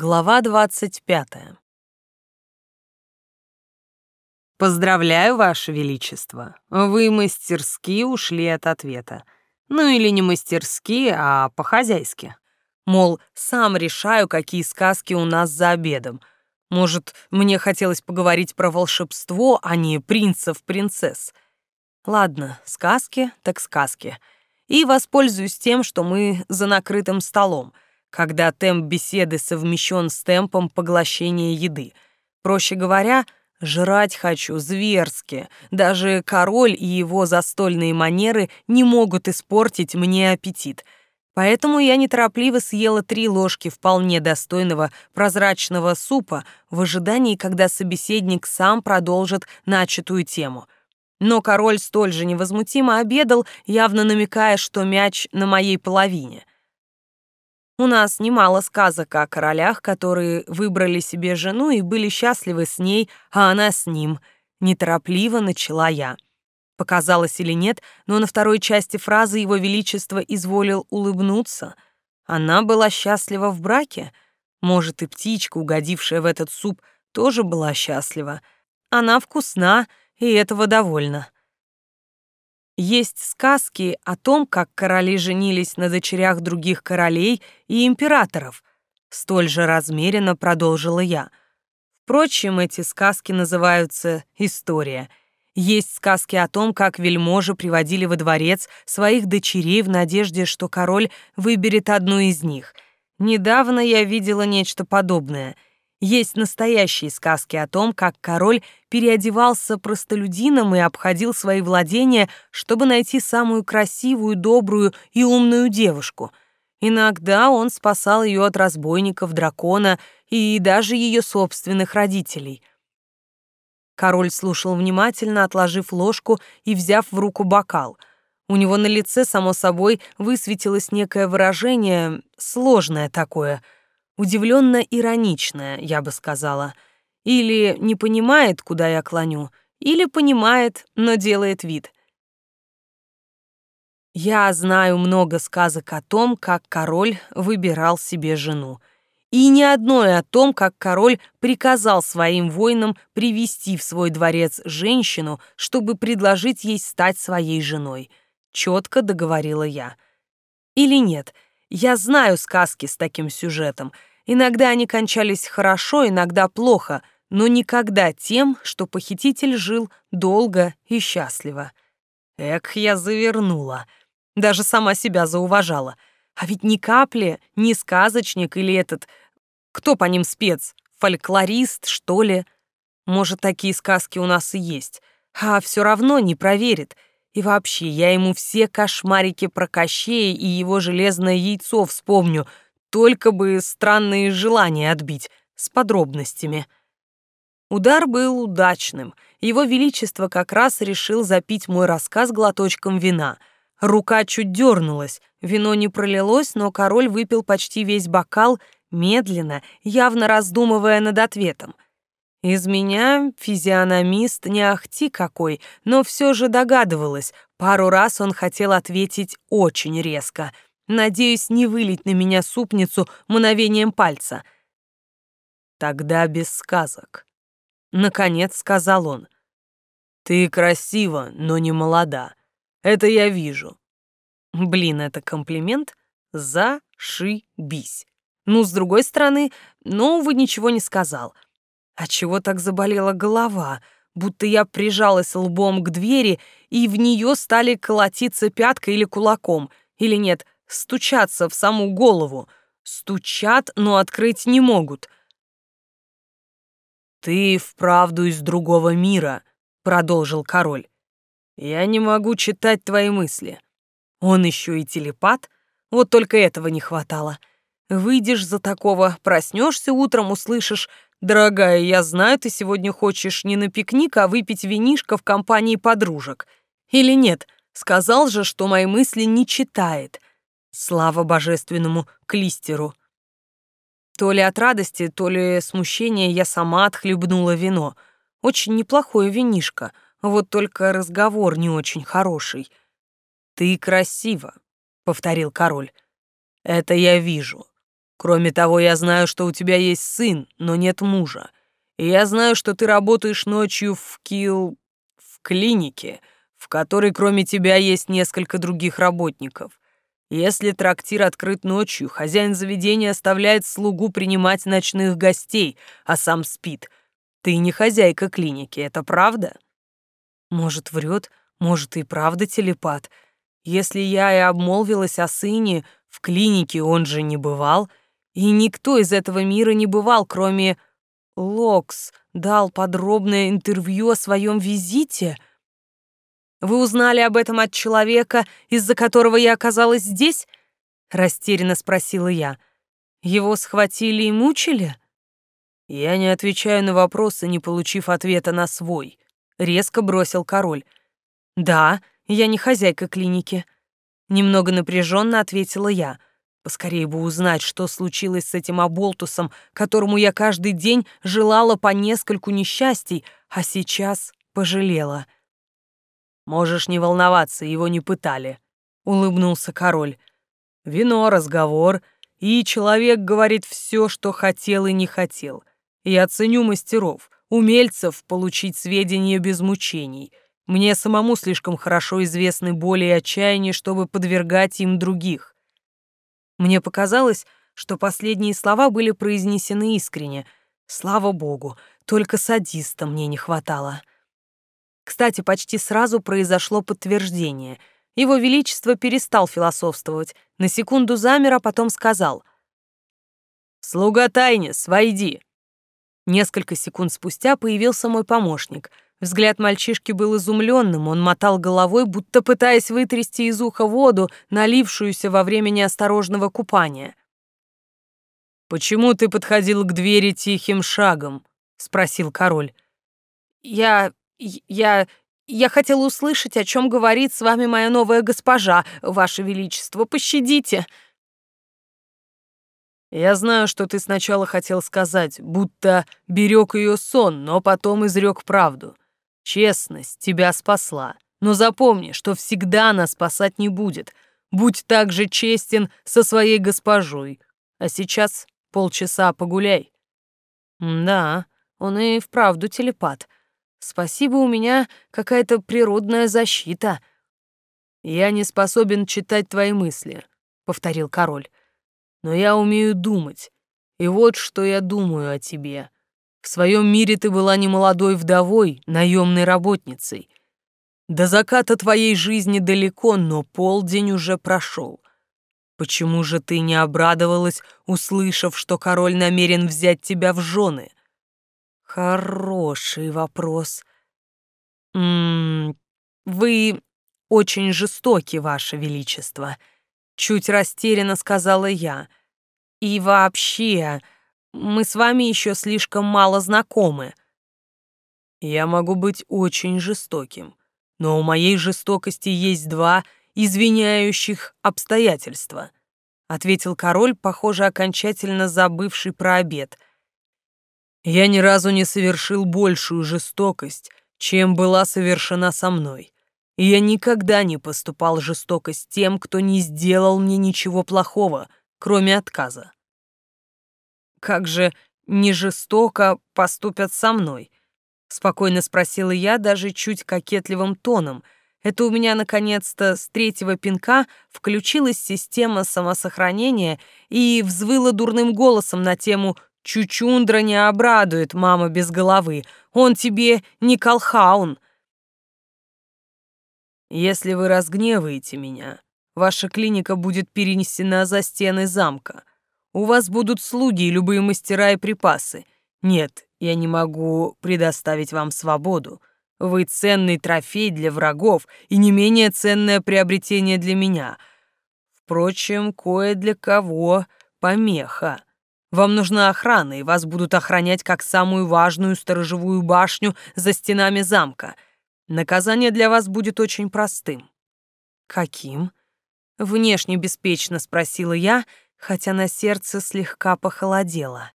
Глава двадцать пятая. Поздравляю, Ваше Величество. Вы мастерски ушли от ответа. Ну или не мастерски, а по-хозяйски. Мол, сам решаю, какие сказки у нас за обедом. Может, мне хотелось поговорить про волшебство, а не принцев-принцесс. Ладно, сказки так сказки. И воспользуюсь тем, что мы за накрытым столом — когда темп беседы совмещен с темпом поглощения еды. Проще говоря, жрать хочу зверски. Даже король и его застольные манеры не могут испортить мне аппетит. Поэтому я неторопливо съела три ложки вполне достойного прозрачного супа в ожидании, когда собеседник сам продолжит начатую тему. Но король столь же невозмутимо обедал, явно намекая, что мяч на моей половине. У нас немало сказок о королях, которые выбрали себе жену и были счастливы с ней, а она с ним. Неторопливо начала я. Показалось или нет, но на второй части фразы его величество изволил улыбнуться. Она была счастлива в браке. Может, и птичка, угодившая в этот суп, тоже была счастлива. Она вкусна, и этого довольна. Есть сказки о том, как короли женились на дочерях других королей и императоров. Столь же размеренно продолжила я. Впрочем, эти сказки называются «история». Есть сказки о том, как вельможи приводили во дворец своих дочерей в надежде, что король выберет одну из них. Недавно я видела нечто подобное — есть настоящие сказки о том, как король переодевался простолюдином и обходил свои владения, чтобы найти самую красивую, добрую и умную девушку. Иногда он спасал ее от разбойников, дракона и даже ее собственных родителей. Король слушал внимательно, отложив ложку и взяв в руку бокал. У него на лице, само собой, высветилось некое выражение, сложное такое — удивленно ироничная, я бы сказала. Или не понимает, куда я клоню, или понимает, но делает вид. Я знаю много сказок о том, как король выбирал себе жену. И ни одной о том, как король приказал своим воинам привести в свой дворец женщину, чтобы предложить ей стать своей женой. Четко договорила я. Или нет, я знаю сказки с таким сюжетом — Иногда они кончались хорошо, иногда плохо, но никогда тем, что похититель жил долго и счастливо. Эх, я завернула. Даже сама себя зауважала. А ведь ни капли, ни сказочник или этот... Кто по ним спец? Фольклорист, что ли? Может, такие сказки у нас и есть. А все равно не проверит. И вообще, я ему все кошмарики про Кощея и его железное яйцо вспомню — только бы странные желания отбить, с подробностями. Удар был удачным. Его Величество как раз решил запить мой рассказ глоточком вина. Рука чуть дернулась, вино не пролилось, но король выпил почти весь бокал, медленно, явно раздумывая над ответом. Из меня физиономист не ахти какой, но все же догадывалась, пару раз он хотел ответить очень резко — Надеюсь, не вылить на меня супницу мановением пальца. Тогда без сказок. Наконец сказал он. Ты красива, но не молода. Это я вижу. Блин, это комплимент? Зашибись. Ну, с другой стороны, ну, вы ничего не сказал. А чего так заболела голова? Будто я прижалась лбом к двери, и в нее стали колотиться пяткой или кулаком. Или нет, стучаться в саму голову. Стучат, но открыть не могут. «Ты вправду из другого мира», — продолжил король. «Я не могу читать твои мысли. Он еще и телепат, вот только этого не хватало. Выйдешь за такого, проснешься утром, услышишь, «Дорогая, я знаю, ты сегодня хочешь не на пикник, а выпить винишко в компании подружек. Или нет, сказал же, что мои мысли не читает. Слава божественному клистеру. То ли от радости, то ли смущения я сама отхлебнула вино. Очень неплохое винишко, вот только разговор не очень хороший. «Ты красива», — повторил король. «Это я вижу. Кроме того, я знаю, что у тебя есть сын, но нет мужа. И я знаю, что ты работаешь ночью в Кил... в клинике, в которой кроме тебя есть несколько других работников. Если трактир открыт ночью, хозяин заведения оставляет слугу принимать ночных гостей, а сам спит. Ты не хозяйка клиники, это правда? Может, врет, может, и правда телепат. Если я и обмолвилась о сыне, в клинике он же не бывал, и никто из этого мира не бывал, кроме... Локс дал подробное интервью о своем визите. Вы узнали об этом от человека, из-за которого я оказалась здесь? Растерянно спросила я. Его схватили и мучили? Я не отвечаю на вопросы, не получив ответа на свой. Резко бросил король. Да, я не хозяйка клиники. Немного напряженно ответила я. Поскорее бы узнать, что случилось с этим оболтусом, которому я каждый день желала по нескольку несчастий, а сейчас пожалела. «Можешь не волноваться, его не пытали», — улыбнулся король. «Вино, разговор, и человек говорит все, что хотел и не хотел. Я ценю мастеров, умельцев получить сведения без мучений. Мне самому слишком хорошо известны боли и отчаяние, чтобы подвергать им других. Мне показалось, что последние слова были произнесены искренне. Слава богу, только садиста мне не хватало. Кстати, почти сразу произошло подтверждение. Его Величество перестал философствовать, на секунду замер, а потом сказал «Слуга Тайнис, войди!» Несколько секунд спустя появился мой помощник — Взгляд мальчишки был изумленным, он мотал головой, будто пытаясь вытрясти из уха воду, налившуюся во время неосторожного купания. «Почему ты подходил к двери тихим шагом?» — спросил король. «Я... я... я хотел услышать, о чем говорит с вами моя новая госпожа, ваше величество, пощадите!» Я знаю, что ты сначала хотел сказать, будто берег ее сон, но потом изрек правду. Честность тебя спасла. Но запомни, что всегда она спасать не будет. Будь так же честен со своей госпожой. А сейчас полчаса погуляй. Да, он и вправду телепат. Спасибо, у меня какая-то природная защита. Я не способен читать твои мысли, повторил король. Но я умею думать. И вот что я думаю о тебе. В своем мире ты была не молодой вдовой, наемной работницей. До заката твоей жизни далеко, но полдень уже прошел. Почему же ты не обрадовалась, услышав, что король намерен взять тебя в жены? Хороший вопрос. М вы очень жестоки, ваше величество, чуть растерянно сказала я. И вообще, мы с вами еще слишком мало знакомы. Я могу быть очень жестоким, но у моей жестокости есть два извиняющих обстоятельства, ответил король, похоже, окончательно забывший про обед. Я ни разу не совершил большую жестокость, чем была совершена со мной. И я никогда не поступал жестоко с тем, кто не сделал мне ничего плохого, кроме отказа. Как же не жестоко поступят со мной? Спокойно спросила я, даже чуть кокетливым тоном. Это у меня, наконец-то, с третьего пинка включилась система самосохранения и взвыла дурным голосом на тему «Чучундра не обрадует, мама без головы. Он тебе не колхаун». «Если вы разгневаете меня, ваша клиника будет перенесена за стены замка. У вас будут слуги и любые мастера и припасы. Нет, я не могу предоставить вам свободу. Вы ценный трофей для врагов и не менее ценное приобретение для меня. Впрочем, кое для кого помеха. Вам нужна охрана, и вас будут охранять как самую важную сторожевую башню за стенами замка. Наказание для вас будет очень простым. Каким? Внешне беспечно спросила я, хотя на сердце слегка похолодело.